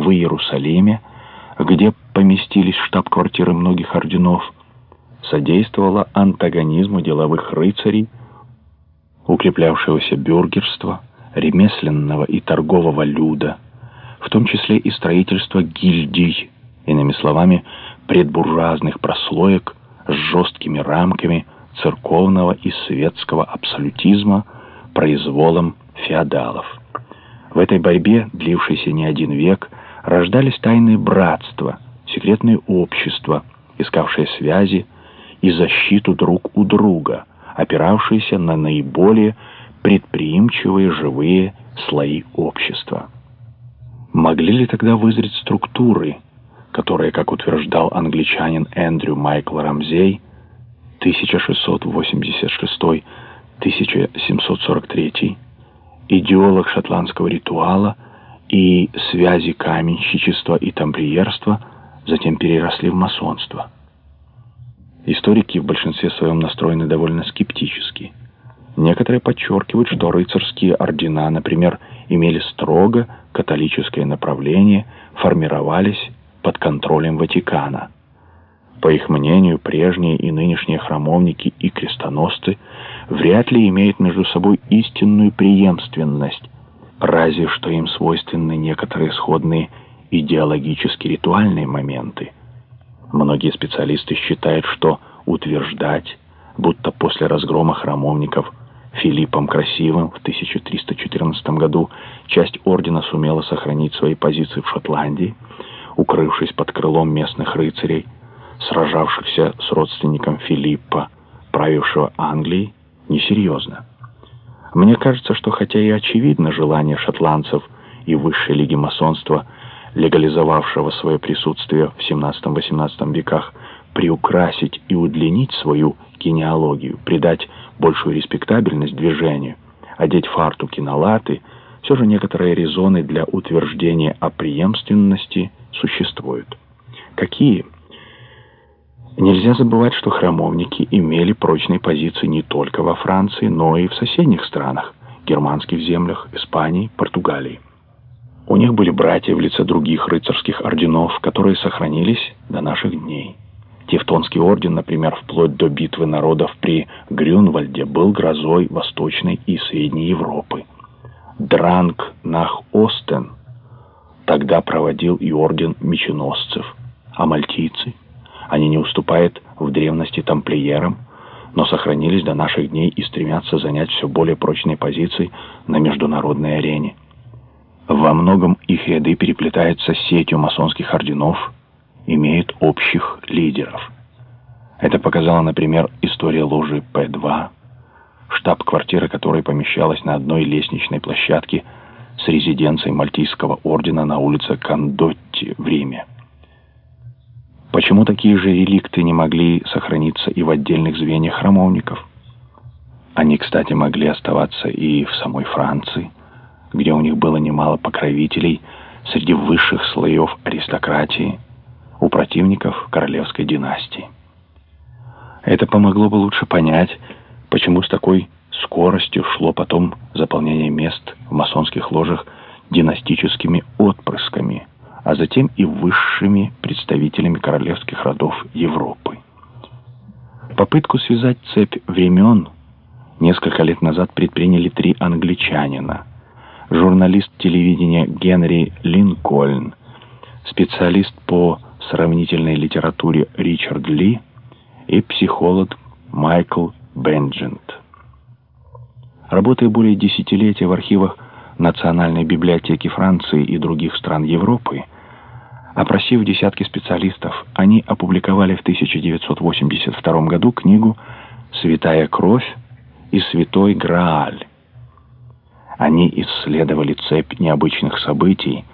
в Иерусалиме, где поместились штаб-квартиры многих орденов, содействовала антагонизму деловых рыцарей, укреплявшегося бюргерства, ремесленного и торгового люда, в том числе и строительство гильдий, иными словами, предбуржуазных прослоек с жесткими рамками церковного и светского абсолютизма произволом феодалов. В этой борьбе, длившейся не один век, рождались тайные братства, секретные общества, искавшие связи и защиту друг у друга, опиравшиеся на наиболее предприимчивые живые слои общества. Могли ли тогда вызреть структуры, которые, как утверждал англичанин Эндрю Майкл Рамзей, 1686-1743, идеолог шотландского ритуала и связи каменщичества и тамплиерства, затем переросли в масонство. Историки в большинстве своем настроены довольно скептически. Некоторые подчеркивают, что рыцарские ордена, например, имели строго католическое направление, формировались под контролем Ватикана. По их мнению, прежние и нынешние храмовники и крестоносцы вряд ли имеют между собой истинную преемственность, разве что им свойственны некоторые сходные идеологически-ритуальные моменты. Многие специалисты считают, что утверждать, будто после разгрома храмовников Филиппом Красивым в 1314 году часть ордена сумела сохранить свои позиции в Шотландии, укрывшись под крылом местных рыцарей, сражавшихся с родственником Филиппа, правившего Англией, несерьезно. Мне кажется, что хотя и очевидно желание шотландцев и высшей лиги масонства, легализовавшего свое присутствие в 17-18 веках, приукрасить и удлинить свою генеалогию, придать большую респектабельность движению, одеть фартуки на латы, все же некоторые резоны для утверждения о преемственности существуют. Какие? Нельзя забывать, что храмовники имели прочные позиции не только во Франции, но и в соседних странах, германских землях, Испании, Португалии. У них были братья в лице других рыцарских орденов, которые сохранились до наших дней. Тевтонский орден, например, вплоть до битвы народов при Грюнвальде, был грозой Восточной и Средней Европы. Дранг Нах Остен тогда проводил и орден меченосцев, а мальтийцы, они не уступают в древности тамплиерам, но сохранились до наших дней и стремятся занять все более прочные позиции на международной арене. Во многом их ряды переплетаются с сетью масонских орденов, имеют общих лидеров. Это показала, например, история ложи П-2, штаб-квартира которой помещалась на одной лестничной площадке с резиденцией Мальтийского ордена на улице Кандотти в Риме. Почему такие же реликты не могли сохраниться и в отдельных звеньях храмовников? Они, кстати, могли оставаться и в самой Франции, где у них было немало покровителей среди высших слоев аристократии, у противников королевской династии. Это помогло бы лучше понять, почему с такой скоростью шло потом заполнение мест в масонских ложах династическими отпрысками, а затем и высшими представителями королевских родов Европы. Попытку связать цепь времен несколько лет назад предприняли три англичанина. Журналист телевидения Генри Линкольн, специалист по сравнительной литературе Ричард Ли и психолог Майкл Бенджент. Работая более десятилетия в архивах Национальной библиотеки Франции и других стран Европы, опросив десятки специалистов, они опубликовали в 1982 году книгу «Святая кровь» и «Святой Грааль». Они исследовали цепь необычных событий,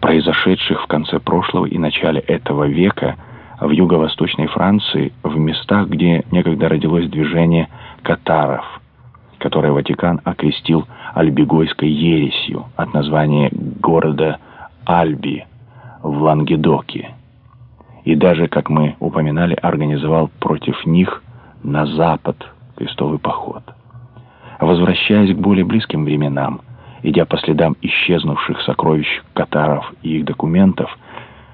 произошедших в конце прошлого и начале этого века в юго-восточной Франции, в местах, где некогда родилось движение катаров, которое Ватикан окрестил альбигойской ересью от названия города Альби в Лангедоке. И даже, как мы упоминали, организовал против них на запад крестовый поход. Возвращаясь к более близким временам, идя по следам исчезнувших сокровищ катаров и их документов,